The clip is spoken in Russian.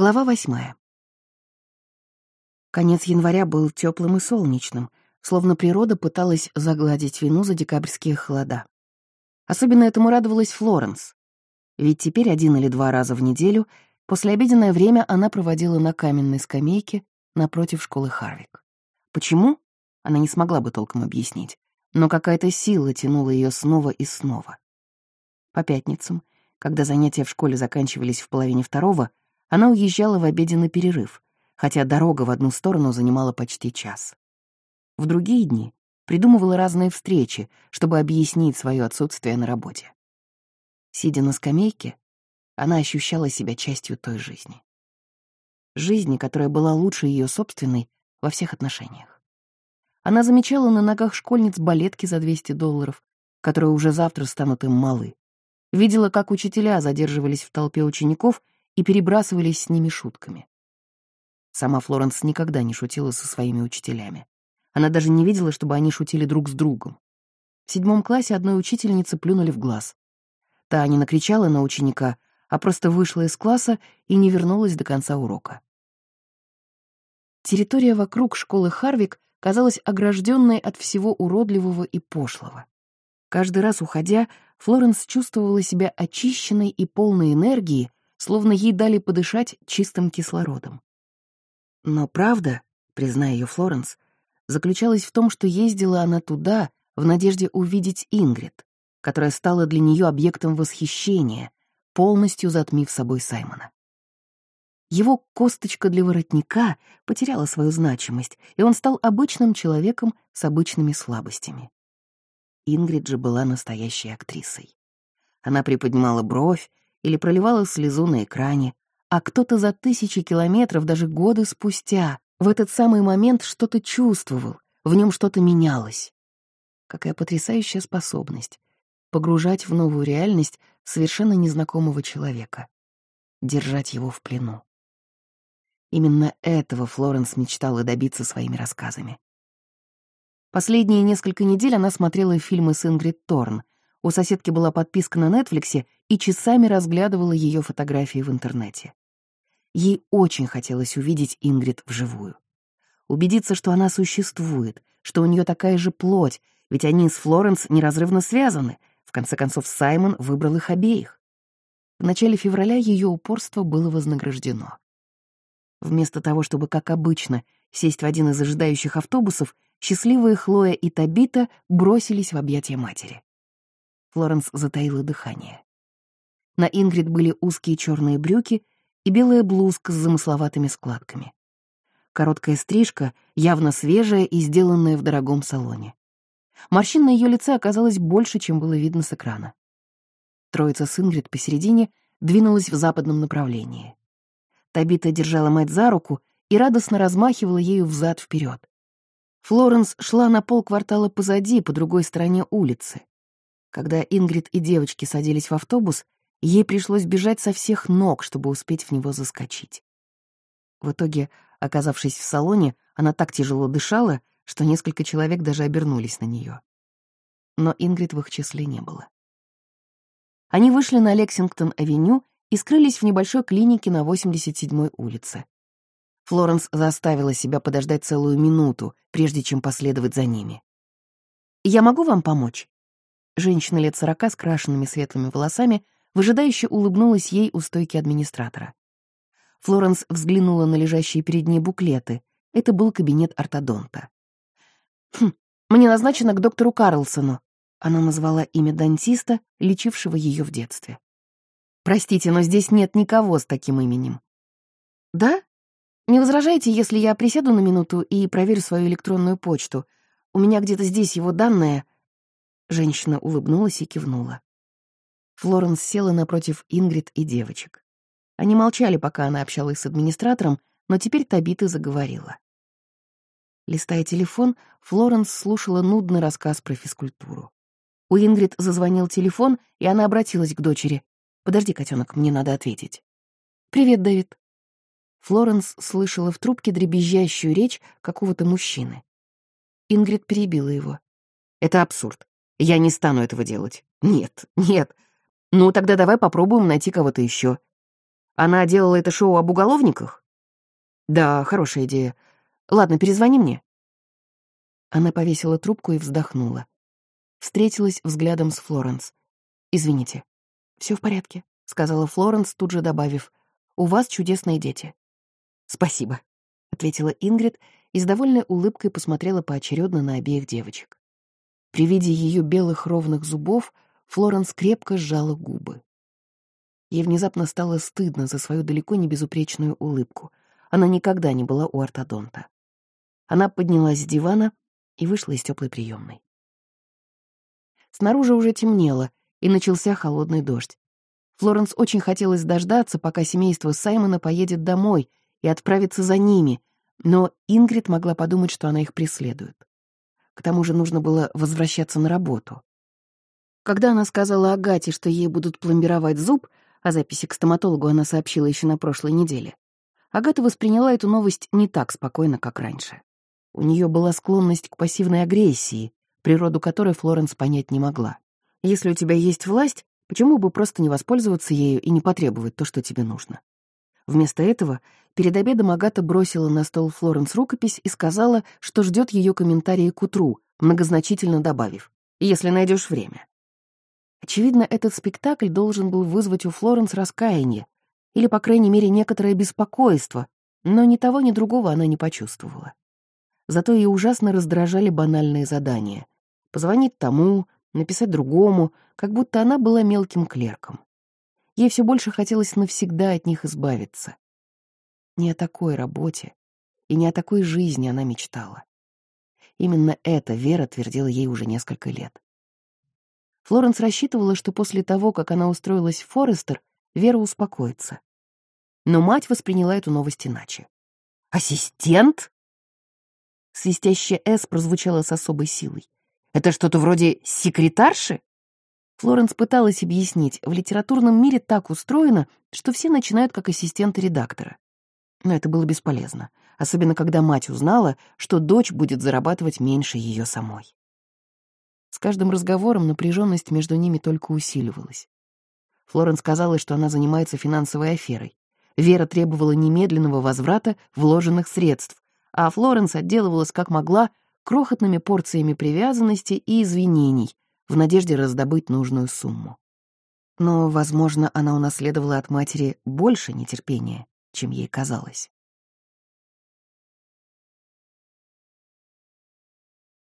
Глава восьмая. Конец января был теплым и солнечным, словно природа пыталась загладить вину за декабрьские холода. Особенно этому радовалась Флоренс, ведь теперь один или два раза в неделю после обеденное время она проводила на каменной скамейке напротив школы Харвик. Почему? Она не смогла бы толком объяснить, но какая-то сила тянула ее снова и снова. По пятницам, когда занятия в школе заканчивались в половине второго, она уезжала в обеденный перерыв, хотя дорога в одну сторону занимала почти час. В другие дни придумывала разные встречи, чтобы объяснить свое отсутствие на работе. Сидя на скамейке, она ощущала себя частью той жизни. Жизни, которая была лучше ее собственной во всех отношениях. Она замечала на ногах школьниц балетки за 200 долларов, которые уже завтра станут им малы. Видела, как учителя задерживались в толпе учеников и перебрасывались с ними шутками. Сама Флоренс никогда не шутила со своими учителями. Она даже не видела, чтобы они шутили друг с другом. В седьмом классе одной учительнице плюнули в глаз. Та не накричала на ученика, а просто вышла из класса и не вернулась до конца урока. Территория вокруг школы Харвик казалась огражденной от всего уродливого и пошлого. Каждый раз уходя, Флоренс чувствовала себя очищенной и полной энергии, словно ей дали подышать чистым кислородом. Но правда, призная ее Флоренс, заключалась в том, что ездила она туда в надежде увидеть Ингрид, которая стала для нее объектом восхищения, полностью затмив собой Саймона. Его косточка для воротника потеряла свою значимость, и он стал обычным человеком с обычными слабостями. Ингрид же была настоящей актрисой. Она приподнимала бровь или проливала слезу на экране, а кто-то за тысячи километров, даже годы спустя, в этот самый момент что-то чувствовал, в нем что-то менялось. Какая потрясающая способность — погружать в новую реальность совершенно незнакомого человека, держать его в плену. Именно этого Флоренс мечтала добиться своими рассказами. Последние несколько недель она смотрела фильмы с Ингрид Торн, у соседки была подписка на Нетфликсе и часами разглядывала ее фотографии в интернете. Ей очень хотелось увидеть Ингрид вживую. Убедиться, что она существует, что у нее такая же плоть, ведь они с Флоренс неразрывно связаны. В конце концов, Саймон выбрал их обеих. В начале февраля ее упорство было вознаграждено. Вместо того, чтобы, как обычно, сесть в один из ожидающих автобусов, счастливые Хлоя и Табита бросились в объятия матери. Флоренс затаила дыхание. На Ингрид были узкие черные брюки и белая блузка с замысловатыми складками. Короткая стрижка, явно свежая и сделанная в дорогом салоне. Морщин на ее лице оказалось больше, чем было видно с экрана. Троица с Ингрид посередине двинулась в западном направлении. Табита держала мать за руку и радостно размахивала ею взад вперед. Флоренс шла на полквартала позади, по другой стороне улицы. Когда Ингрид и девочки садились в автобус, ей пришлось бежать со всех ног, чтобы успеть в него заскочить. В итоге, оказавшись в салоне, она так тяжело дышала, что несколько человек даже обернулись на нее. Но Ингрид в их числе не было. Они вышли на Лексингтон-авеню и скрылись в небольшой клинике на 87-й улице. Флоренс заставила себя подождать целую минуту, прежде чем последовать за ними. «Я могу вам помочь?» Женщина лет сорока с крашенными светлыми волосами выжидающе улыбнулась ей у стойки администратора. Флоренс взглянула на лежащие перед ней буклеты. Это был кабинет ортодонта. «Хм, мне назначено к доктору Карлсону». Она назвала имя дантиста, лечившего ее в детстве. «Простите, но здесь нет никого с таким именем». «Да? Не возражаете, если я присяду на минуту и проверю свою электронную почту? У меня где-то здесь его данные...» Женщина улыбнулась и кивнула. Флоренс села напротив Ингрид и девочек. Они молчали, пока она общалась с администратором, но теперь Табита заговорила. Листая телефон, Флоренс слушала нудный рассказ про физкультуру. У Ингрид зазвонил телефон, и она обратилась к дочери. «Подожди, котенок, мне надо ответить». «Привет, Дэвид». Флоренс слышала в трубке дребезжащую речь какого-то мужчины. Ингрид перебила его. «Это абсурд. Я не стану этого делать. Нет, нет. Ну, тогда давай попробуем найти кого-то еще. Она делала это шоу об уголовниках? Да, хорошая идея. Ладно, перезвони мне. Она повесила трубку и вздохнула. Встретилась взглядом с Флоренс. «Извините». Все в порядке», — сказала Флоренс, тут же добавив. «У вас чудесные дети». «Спасибо», — ответила Ингрид и с довольной улыбкой посмотрела поочередно на обеих девочек. При виде ее белых ровных зубов Флоренс крепко сжала губы. Ей внезапно стало стыдно за свою далеко не безупречную улыбку. Она никогда не была у ортодонта. Она поднялась с дивана и вышла из теплой приемной. Снаружи уже темнело, и начался холодный дождь. Флоренс очень хотелось дождаться, пока семейство Саймона поедет домой и отправиться за ними, но Ингрид могла подумать, что она их преследует. К тому же нужно было возвращаться на работу. Когда она сказала Агате, что ей будут пломбировать зуб, о записи к стоматологу она сообщила еще на прошлой неделе. Агата восприняла эту новость не так спокойно, как раньше. У нее была склонность к пассивной агрессии, природу которой Флоренс понять не могла. Если у тебя есть власть, почему бы просто не воспользоваться ею и не потребовать то, что тебе нужно? Вместо этого перед обедом Агата бросила на стол Флоренс рукопись и сказала, что ждет ее комментарии к утру, многозначительно добавив «если найдешь время». Очевидно, этот спектакль должен был вызвать у Флоренс раскаяние, или, по крайней мере, некоторое беспокойство, но ни того, ни другого она не почувствовала. Зато ее ужасно раздражали банальные задания. Позвонить тому, написать другому, как будто она была мелким клерком. Ей все больше хотелось навсегда от них избавиться. Не о такой работе и не о такой жизни она мечтала. Именно это Вера твердила ей уже несколько лет. Флоренс рассчитывала, что после того, как она устроилась в Форестер, Вера успокоится. Но мать восприняла эту новость иначе. «Ассистент?» Свистящая «С» прозвучала с особой силой. «Это что-то вроде секретарши?» Флоренс пыталась объяснить, в литературном мире так устроено, что все начинают как ассистенты редактора. Но это было бесполезно, особенно когда мать узнала, что дочь будет зарабатывать меньше ее самой. Каждым разговором напряженность между ними только усиливалась. Флоренс сказала, что она занимается финансовой аферой. Вера требовала немедленного возврата вложенных средств, а Флоренс отделывалась как могла крохотными порциями привязанности и извинений в надежде раздобыть нужную сумму. Но, возможно, она унаследовала от матери больше нетерпения, чем ей казалось.